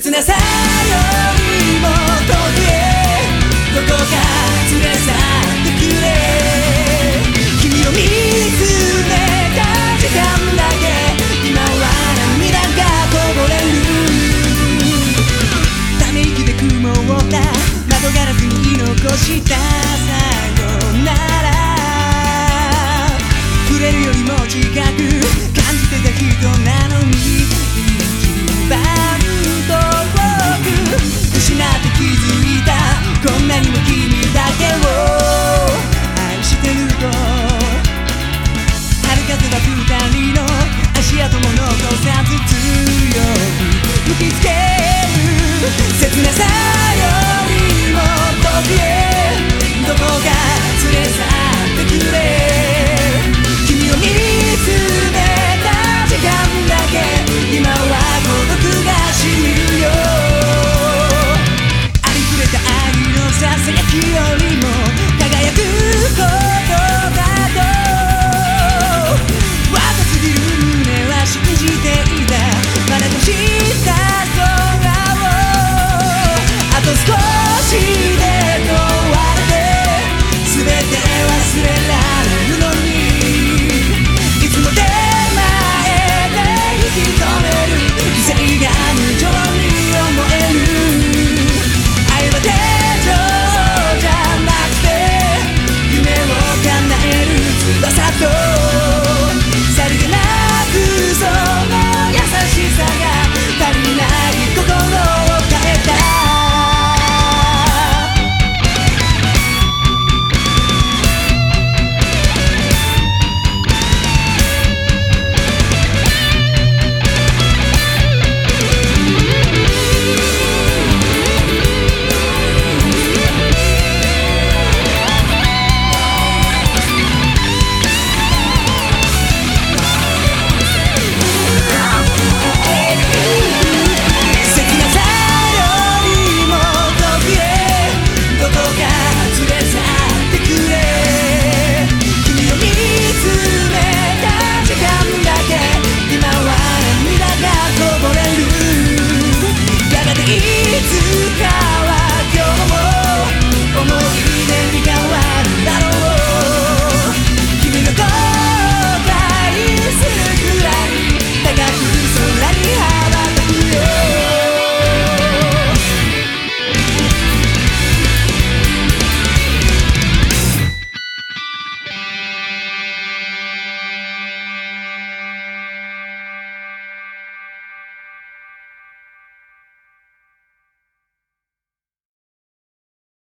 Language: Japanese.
切なさよりも遠くへどこか連れ去ってくれ君を見つめた時間だけ今は涙がこぼれるため息で雲をた窓ガラスに残したさ